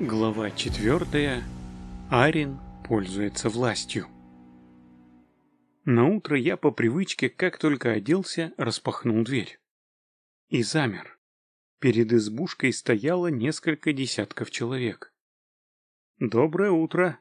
Глава четвертая. Арин пользуется властью. На утро я по привычке, как только оделся, распахнул дверь. И замер. Перед избушкой стояло несколько десятков человек. «Доброе утро!»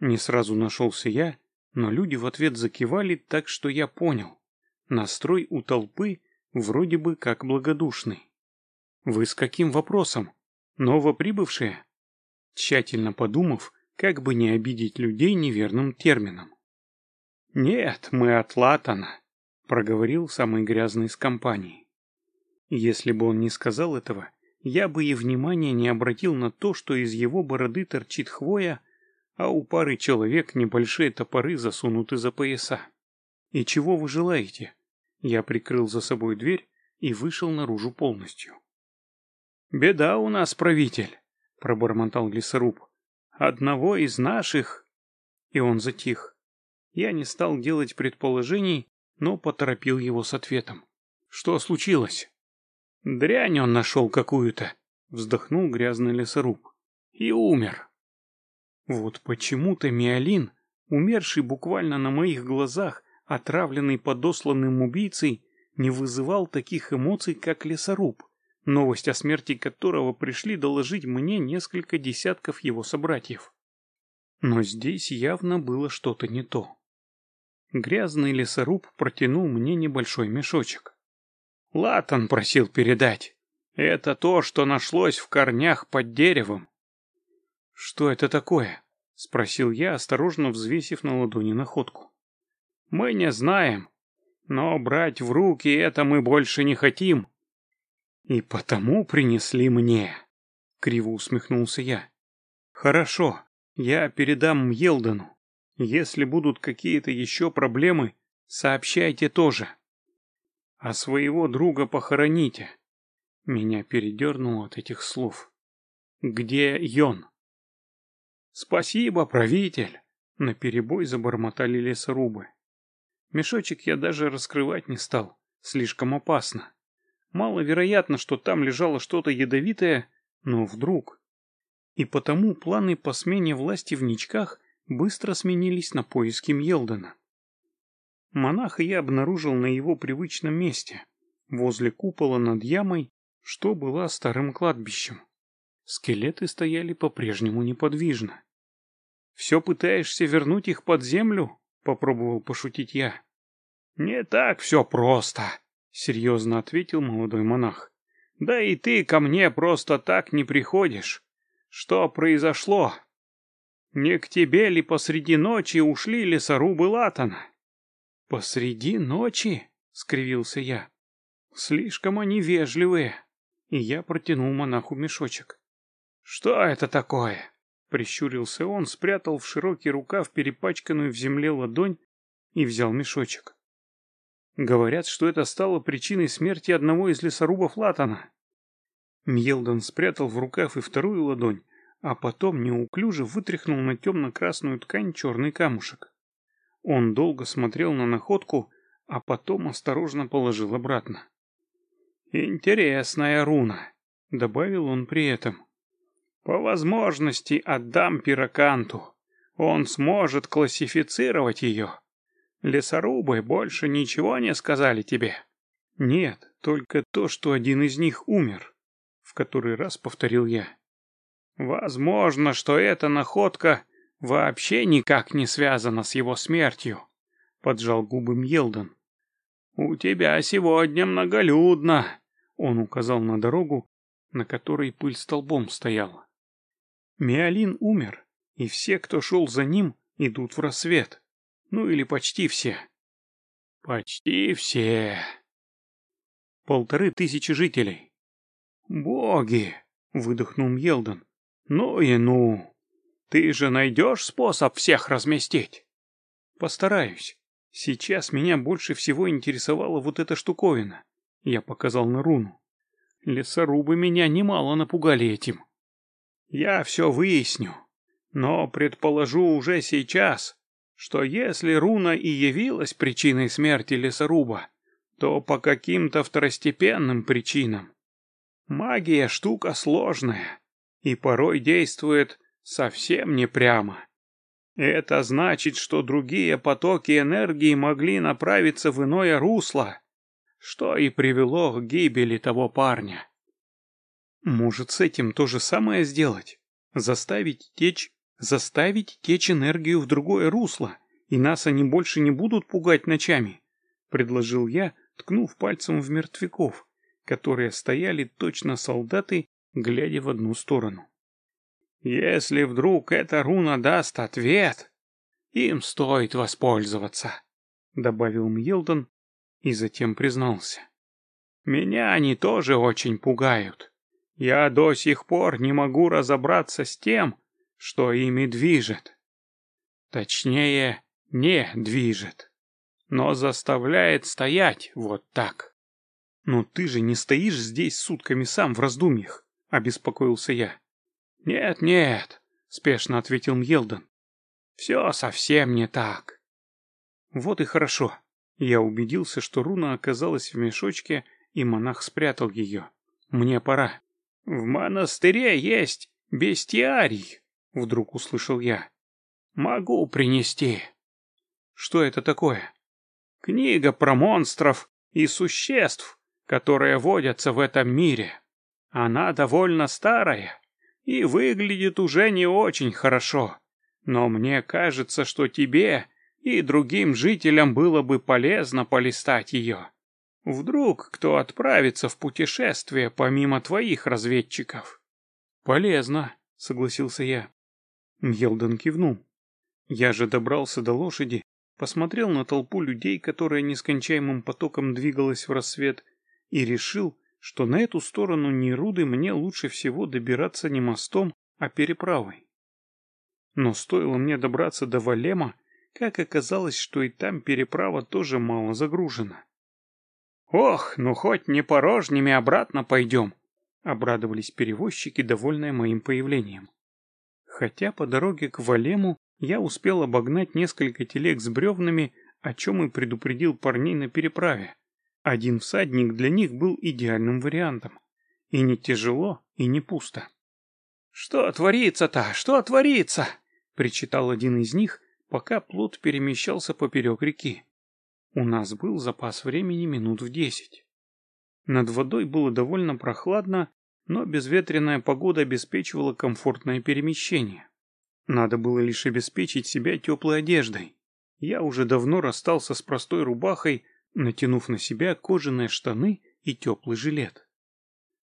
Не сразу нашелся я, но люди в ответ закивали так, что я понял. Настрой у толпы вроде бы как благодушный. «Вы с каким вопросом? Новоприбывшие?» Тщательно подумав, как бы не обидеть людей неверным термином. «Нет, мы от Латана», — проговорил самый грязный из компании. Если бы он не сказал этого, я бы и внимания не обратил на то, что из его бороды торчит хвоя, а у пары человек небольшие топоры засунуты за пояса. «И чего вы желаете?» Я прикрыл за собой дверь и вышел наружу полностью. «Беда у нас, правитель пробормотал лесоруб. Одного из наших. И он затих. Я не стал делать предположений, но поторопил его с ответом. Что случилось? Дрянь он нашел какую-то, вздохнул грязный лесоруб. И умер. Вот почему-то Миолин, умерший буквально на моих глазах, отравленный подосланным убийцей, не вызывал таких эмоций, как лесоруб новость о смерти которого пришли доложить мне несколько десятков его собратьев. Но здесь явно было что-то не то. Грязный лесоруб протянул мне небольшой мешочек. Латан просил передать. Это то, что нашлось в корнях под деревом. Что это такое? Спросил я, осторожно взвесив на ладони находку. Мы не знаем, но брать в руки это мы больше не хотим. «И потому принесли мне», — криво усмехнулся я. «Хорошо, я передам Мьелдону. Если будут какие-то еще проблемы, сообщайте тоже. А своего друга похороните». Меня передернуло от этих слов. «Где Йон?» «Спасибо, правитель!» — наперебой забормотали лесорубы. Мешочек я даже раскрывать не стал, слишком опасно. Маловероятно, что там лежало что-то ядовитое, но вдруг. И потому планы по смене власти в Ничках быстро сменились на поиски Мьелдена. Монаха я обнаружил на его привычном месте, возле купола над ямой, что была старым кладбищем. Скелеты стояли по-прежнему неподвижно. «Все пытаешься вернуть их под землю?» — попробовал пошутить я. «Не так все просто», серьезно ответил молодой монах. Да и ты ко мне просто так не приходишь. Что произошло? Не к тебе ли посреди ночи ушли лесорубы Латана? Посреди ночи? скривился я. Слишком они вежливые. И я протянул монаху мешочек. Что это такое? Прищурился он, спрятал в широкий рукав перепачканную в земле ладонь и взял мешочек. Говорят, что это стало причиной смерти одного из лесорубов Латана. Мьелдон спрятал в рукав и вторую ладонь, а потом неуклюже вытряхнул на темно-красную ткань черный камушек. Он долго смотрел на находку, а потом осторожно положил обратно. «Интересная руна», — добавил он при этом. «По возможности отдам пироканту. Он сможет классифицировать ее». Лесорубы больше ничего не сказали тебе? Нет, только то, что один из них умер. В который раз повторил я. Возможно, что эта находка вообще никак не связана с его смертью. Поджал губы Мьелдон. У тебя сегодня многолюдно. Он указал на дорогу, на которой пыль столбом стояла. Миолин умер, и все, кто шел за ним, идут в рассвет. Ну или почти все. Почти все. Полторы тысячи жителей. Боги, выдохнул Мьелдон. Ну и ну. Ты же найдешь способ всех разместить? Постараюсь. Сейчас меня больше всего интересовала вот эта штуковина. Я показал на руну. Лесорубы меня немало напугали этим. Я все выясню, но предположу уже сейчас, что если руна и явилась причиной смерти лесоруба, то по каким-то второстепенным причинам. Магия штука сложная, и порой действует совсем не прямо. Это значит, что другие потоки энергии могли направиться в иное русло, что и привело к гибели того парня. Может, с этим то же самое сделать? Заставить течь, заставить течь энергию в другое русло, и нас они больше не будут пугать ночами, предложил я, ткнув пальцем в мертвяков, которые стояли точно солдаты, глядя в одну сторону. Если вдруг эта руна даст ответ, им стоит воспользоваться, добавил Мьелдон и затем признался. Меня они тоже очень пугают. Я до сих пор не могу разобраться с тем, что ими движет. Точнее, не движет, но заставляет стоять вот так. Но ты же не стоишь здесь сутками сам в раздумьях, обеспокоился я. «Нет, нет», — спешно ответил Мьелдон. «Все совсем не так». Вот и хорошо. Я убедился, что руна оказалась в мешочке, и монах спрятал ее. Мне пора. «В монастыре есть бестиарий», — вдруг услышал я. «Могу принести». «Что это такое?» «Книга про монстров и существ, которые водятся в этом мире. Она довольно старая, и выглядит уже не очень хорошо. Но мне кажется, что тебе и другим жителям было бы полезно полистать ее. Вдруг кто отправится в путешествие помимо твоих разведчиков? Полезно, согласился я. Мьелден кивнул. Я же добрался до лошади, посмотрел на толпу людей, которая нескончаемым потоком двигалась в рассвет, и решил, что на эту сторону Неруды мне лучше всего добираться не мостом, а переправой. Но стоило мне добраться до Валема, как оказалось, что и там переправа тоже мало загружена. «Ох, ну хоть не порожними обратно пойдем!» — обрадовались перевозчики, довольные моим появлением. Хотя по дороге к Валему я успел обогнать несколько телег с бревнами, о чем и предупредил парней на переправе. Один всадник для них был идеальным вариантом. И не тяжело, и не пусто. «Что творится-то? Что творится?» — причитал один из них, пока плот перемещался поперек реки. У нас был запас времени минут в десять. Над водой было довольно прохладно, но безветренная погода обеспечивала комфортное перемещение. Надо было лишь обеспечить себя теплой одеждой. Я уже давно расстался с простой рубахой, натянув на себя кожаные штаны и теплый жилет.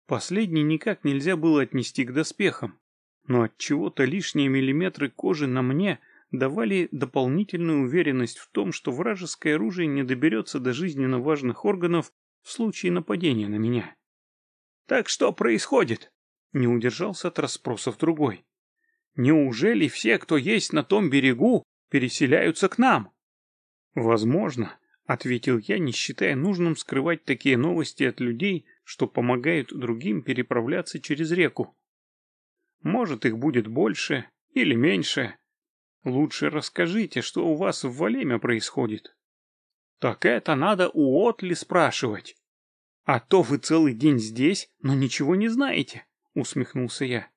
Последний никак нельзя было отнести к доспехам, но от чего-то лишние миллиметры кожи на мне давали дополнительную уверенность в том, что вражеское оружие не доберется до жизненно важных органов в случае нападения на меня. «Так что происходит?» — не удержался от расспросов другой. «Неужели все, кто есть на том берегу, переселяются к нам?» «Возможно», Ответил я, не считая нужным скрывать такие новости от людей, что помогают другим переправляться через реку. Может, их будет больше или меньше. Лучше расскажите, что у вас в Валеме происходит. Так это надо у Отли спрашивать. А то вы целый день здесь, но ничего не знаете, усмехнулся я.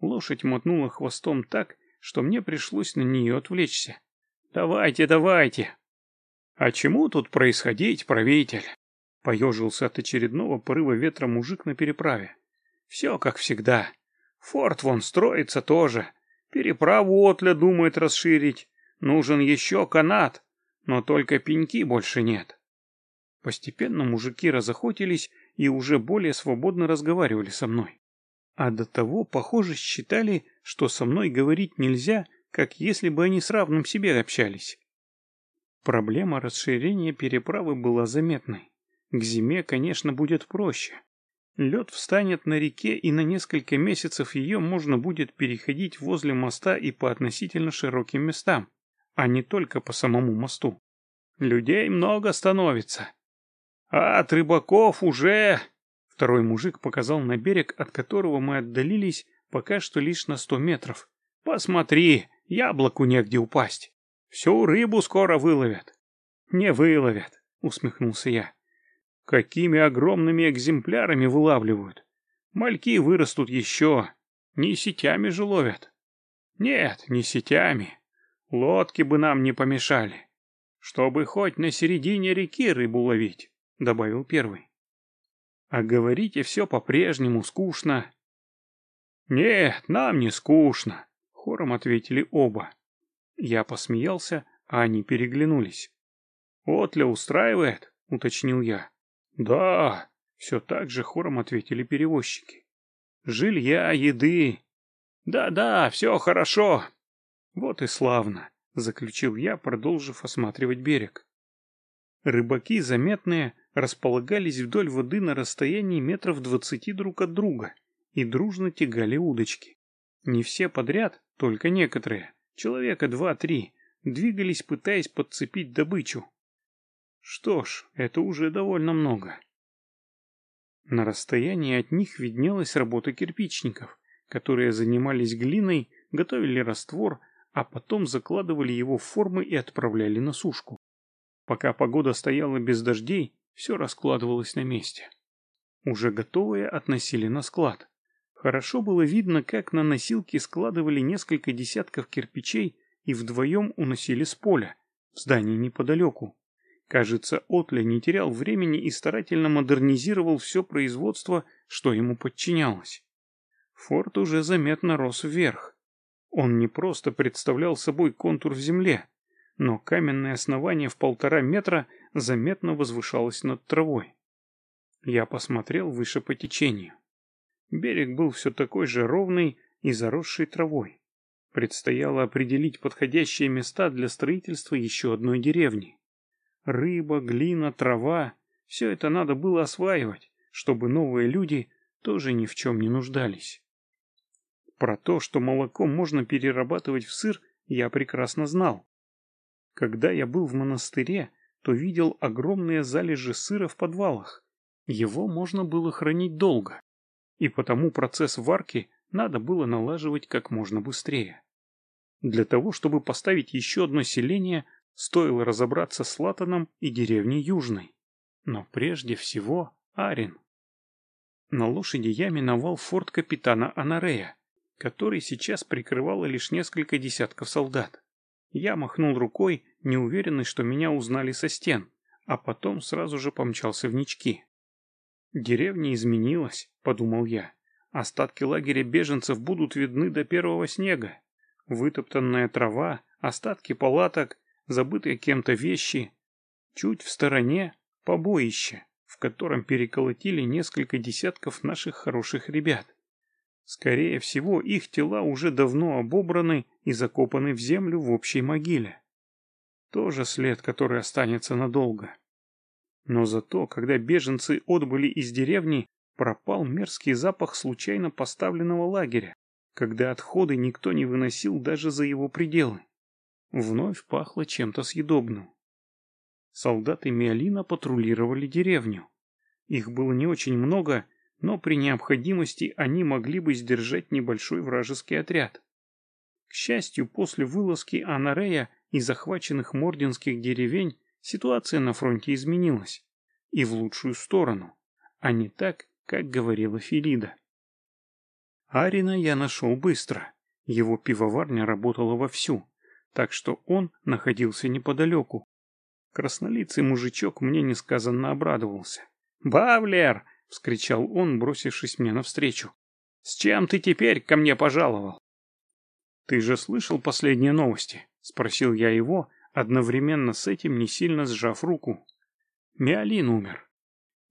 Лошадь мотнула хвостом так, что мне пришлось на нее отвлечься. Давайте, давайте, «А чему тут происходить, правитель?» Поежился от очередного порыва ветра мужик на переправе. «Все как всегда. Форт вон строится тоже. Переправу отля думает расширить. Нужен еще канат, но только пеньки больше нет». Постепенно мужики разохотились и уже более свободно разговаривали со мной. А до того, похоже, считали, что со мной говорить нельзя, как если бы они с равным себе общались. Проблема расширения переправы была заметной. К зиме, конечно, будет проще. Лед встанет на реке, и на несколько месяцев ее можно будет переходить возле моста и по относительно широким местам, а не только по самому мосту. Людей много становится. А от рыбаков уже... Второй мужик показал на берег, от которого мы отдалились пока что лишь на сто метров. Посмотри, яблоку негде упасть. Всю рыбу скоро выловят. Не выловят, усмехнулся я. Какими огромными экземплярами вылавливают? Мальки вырастут еще. Не сетями же ловят. Нет, не сетями. Лодки бы нам не помешали. Чтобы хоть на середине реки рыбу ловить, добавил первый. А говорите все по-прежнему скучно. Нет, нам не скучно, хором ответили оба. Я посмеялся, а они переглянулись. «Отля устраивает?» — уточнил я. «Да», — все так же хором ответили перевозчики. «Жилья, еды». «Да-да, все хорошо». «Вот и славно», — заключил я, продолжив осматривать берег. Рыбаки, заметные, располагались вдоль воды на расстоянии метров двадцати друг от друга и дружно тягали удочки. Не все подряд, только некоторые, человека два-три, двигались, пытаясь подцепить добычу. Что ж, это уже довольно много. На расстоянии от них виднелась работа кирпичников, которые занимались глиной, готовили раствор, а потом закладывали его в формы и отправляли на сушку. Пока погода стояла без дождей, все раскладывалось на месте. Уже готовые относили на склад. Хорошо было видно, как на носилки складывали несколько десятков кирпичей и вдвоем уносили с поля, в здание неподалеку. Кажется, Отля не терял времени и старательно модернизировал все производство, что ему подчинялось. Форт уже заметно рос вверх. Он не просто представлял собой контур в земле, но каменное основание в полтора метра заметно возвышалось над травой. Я посмотрел выше по течению. Берег был все такой же ровный и заросший травой. Предстояло определить подходящие места для строительства еще одной деревни. Рыба, глина, трава — все это надо было осваивать, чтобы новые люди тоже ни в чем не нуждались. Про то, что молоко можно перерабатывать в сыр, я прекрасно знал. Когда я был в монастыре, то видел огромные залежи сыра в подвалах. Его можно было хранить долго, и потому процесс варки надо было налаживать как можно быстрее. Для того, чтобы поставить еще одно селение, Стоило разобраться с Латаном и деревней Южной. Но прежде всего Арин. На лошади я миновал форт капитана Анарея, который сейчас прикрывало лишь несколько десятков солдат. Я махнул рукой, неуверенный, что меня узнали со стен, а потом сразу же помчался в нички. «Деревня изменилась», — подумал я. «Остатки лагеря беженцев будут видны до первого снега. Вытоптанная трава, остатки палаток, забытые кем-то вещи. Чуть в стороне побоище, в котором переколотили несколько десятков наших хороших ребят. Скорее всего, их тела уже давно обобраны и закопаны в землю в общей могиле. Тоже след, который останется надолго. Но зато, когда беженцы отбыли из деревни, пропал мерзкий запах случайно поставленного лагеря, когда отходы никто не выносил даже за его пределы. Вновь пахло чем-то съедобным. Солдаты Миолина патрулировали деревню. Их было не очень много, но при необходимости они могли бы сдержать небольшой вражеский отряд. К счастью, после вылазки Анарея и захваченных мординских деревень ситуация на фронте изменилась. И в лучшую сторону, а не так, как говорила Филида. Арина я нашел быстро. Его пивоварня работала вовсю так что он находился неподалеку. Краснолицый мужичок мне несказанно обрадовался. «Бавлер!» — вскричал он, бросившись мне навстречу. «С чем ты теперь ко мне пожаловал?» «Ты же слышал последние новости?» — спросил я его, одновременно с этим не сильно сжав руку. Миолин умер.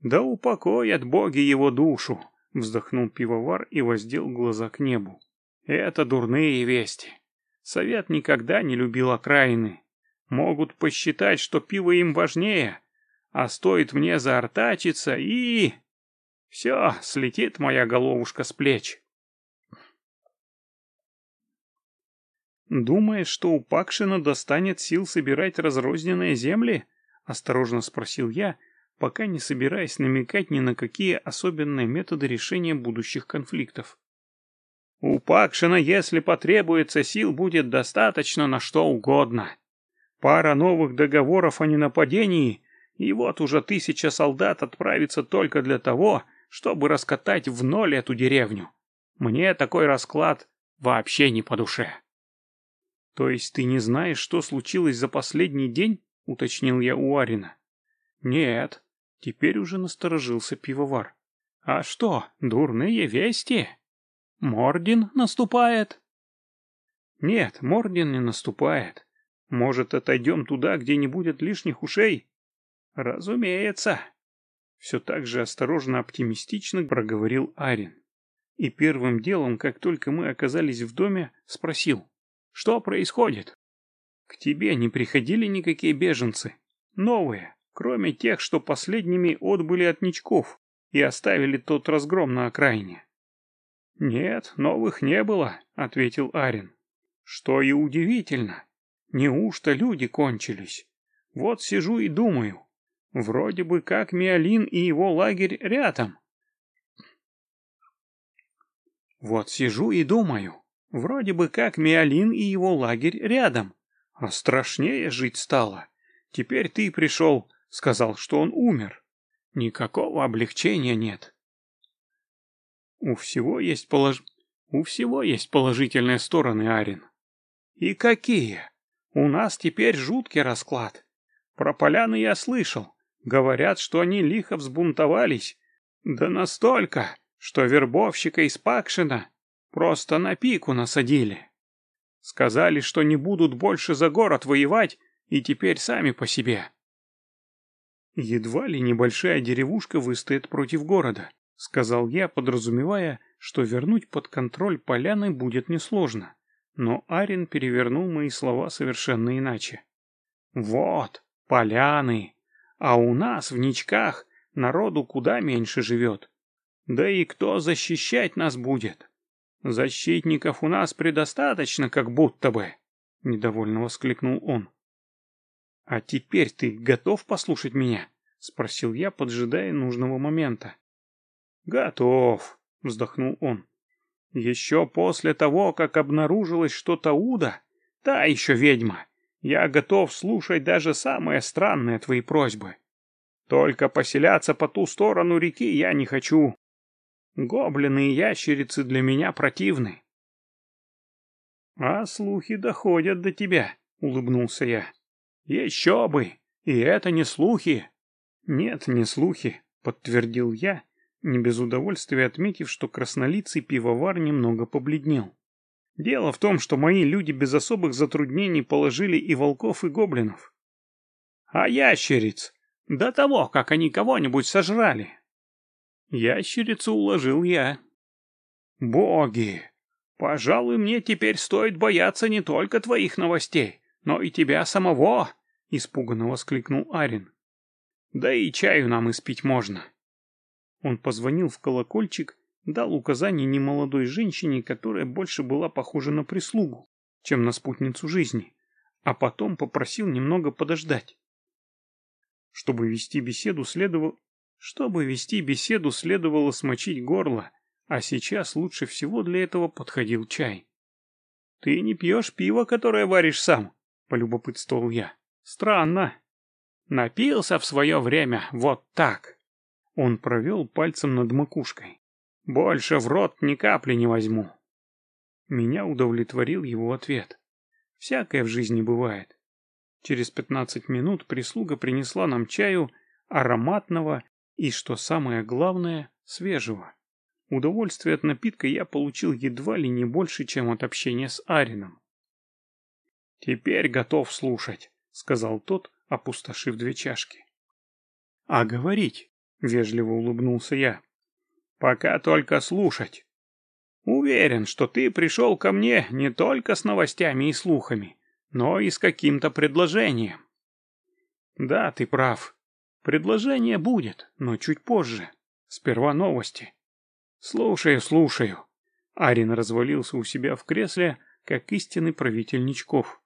«Да упокоят боги его душу!» — вздохнул пивовар и воздел глаза к небу. «Это дурные вести. Совет никогда не любил окраины. Могут посчитать, что пиво им важнее, а стоит мне заортачиться и... Все, слетит моя головушка с плеч. «Думаешь, что у Пакшина достанет сил собирать разрозненные земли?» — осторожно спросил я, пока не собираясь намекать ни на какие особенные методы решения будущих конфликтов. У Пакшина, если потребуется, сил будет достаточно на что угодно. Пара новых договоров о ненападении, и вот уже тысяча солдат отправится только для того, чтобы раскатать в ноль эту деревню. Мне такой расклад вообще не по душе. То есть ты не знаешь, что случилось за последний день? Уточнил я у Арина. Нет. Теперь уже насторожился пивовар. А что, дурные вести? Мордин наступает? Нет, Мордин не наступает. Может, отойдем туда, где не будет лишних ушей? Разумеется. Все так же осторожно оптимистично проговорил Арин. И первым делом, как только мы оказались в доме, спросил. Что происходит? К тебе не приходили никакие беженцы? Новые, кроме тех, что последними отбыли от Ничков и оставили тот разгром на окраине. Нет, новых не было, ответил Арин. Что и удивительно. Неужто люди кончились? Вот сижу и думаю. Вроде бы как Миолин и его лагерь рядом. Вот сижу и думаю. Вроде бы как Миолин и его лагерь рядом. А страшнее жить стало. Теперь ты пришел, сказал, что он умер. Никакого облегчения нет. У всего есть полож... У всего есть положительные стороны, Арин. И какие? У нас теперь жуткий расклад. Про поляны я слышал. Говорят, что они лихо взбунтовались. Да настолько, что вербовщика из Пакшина просто на пику насадили. Сказали, что не будут больше за город воевать, и теперь сами по себе. Едва ли небольшая деревушка выстоит против города, сказал я, подразумевая, что вернуть под контроль поляны будет несложно. Но Арин перевернул мои слова совершенно иначе. Вот, поляны. А у нас в Ничках народу куда меньше живет. Да и кто защищать нас будет? Защитников у нас предостаточно, как будто бы, — недовольно воскликнул он. А теперь ты готов послушать меня? — спросил я, поджидая нужного момента. Готов, — вздохнул он. Еще после того, как обнаружилось, что Тауда, та еще ведьма, я готов слушать даже самые странные твои просьбы. Только поселяться по ту сторону реки я не хочу. Гоблины и ящерицы для меня противны. — А слухи доходят до тебя, — улыбнулся я. — Еще бы! И это не слухи. — Нет, не слухи, — подтвердил я, не без удовольствия отметив, что краснолицый пивовар немного побледнел. Дело в том, что мои люди без особых затруднений положили и волков, и гоблинов. А ящериц? До того, как они кого-нибудь сожрали. Ящерицу уложил я. Боги! Пожалуй, мне теперь стоит бояться не только твоих новостей, но и тебя самого, испуганно воскликнул Арин. Да и чаю нам испить можно. Он позвонил в колокольчик дал указание немолодой женщине, которая больше была похожа на прислугу, чем на спутницу жизни, а потом попросил немного подождать. Чтобы вести беседу следовало... Чтобы вести беседу следовало смочить горло, а сейчас лучше всего для этого подходил чай. «Ты не пьешь пиво, которое варишь сам?» — полюбопытствовал я. «Странно. Напился в свое время вот так». Он провел пальцем над макушкой. Больше в рот ни капли не возьму. Меня удовлетворил его ответ. Всякое в жизни бывает. Через пятнадцать минут прислуга принесла нам чаю ароматного и, что самое главное, свежего. Удовольствие от напитка я получил едва ли не больше, чем от общения с Арином. «Теперь готов слушать», — сказал тот, опустошив две чашки. «А говорить?» — вежливо улыбнулся я. Пока только слушать. Уверен, что ты пришел ко мне не только с новостями и слухами, но и с каким-то предложением. Да, ты прав. Предложение будет, но чуть позже. Сперва новости. Слушаю, слушаю. Арин развалился у себя в кресле, как истинный правитель Ничков.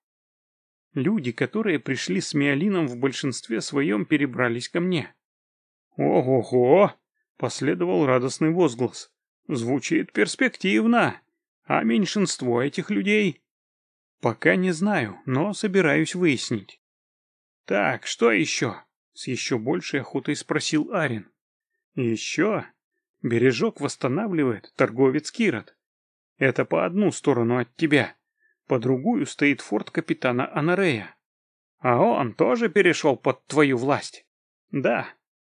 Люди, которые пришли с Миолином в большинстве своем, перебрались ко мне. Ого-го! Последовал радостный возглас. Звучит перспективно. А меньшинство этих людей? Пока не знаю, но собираюсь выяснить. Так, что еще? С еще большей охотой спросил Арин. Еще? Бережок восстанавливает торговец Кирот. Это по одну сторону от тебя. По другую стоит форт капитана Анарея. А он тоже перешел под твою власть? Да,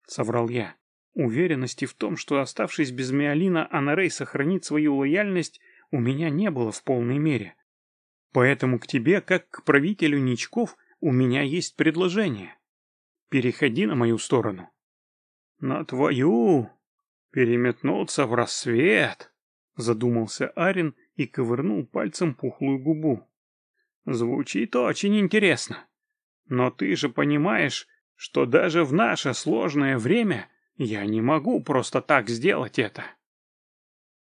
соврал я. Уверенности в том, что оставшись без Миолина, Анарей сохранит свою лояльность, у меня не было в полной мере. Поэтому к тебе, как к правителю Ничков, у меня есть предложение. Переходи на мою сторону. На твою? Переметнуться в рассвет? Задумался Арин и ковырнул пальцем пухлую губу. Звучит очень интересно. Но ты же понимаешь, что даже в наше сложное время я не могу просто так сделать это.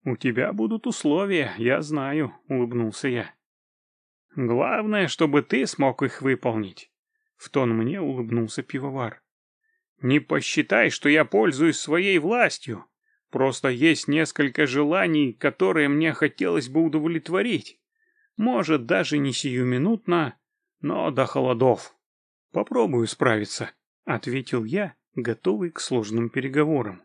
У тебя будут условия, я знаю, улыбнулся я. Главное, чтобы ты смог их выполнить. В тон мне улыбнулся пивовар. Не посчитай, что я пользуюсь своей властью. Просто есть несколько желаний, которые мне хотелось бы удовлетворить. Может, даже не сиюминутно, но до холодов. Попробую справиться, ответил я, готовый к сложным переговорам.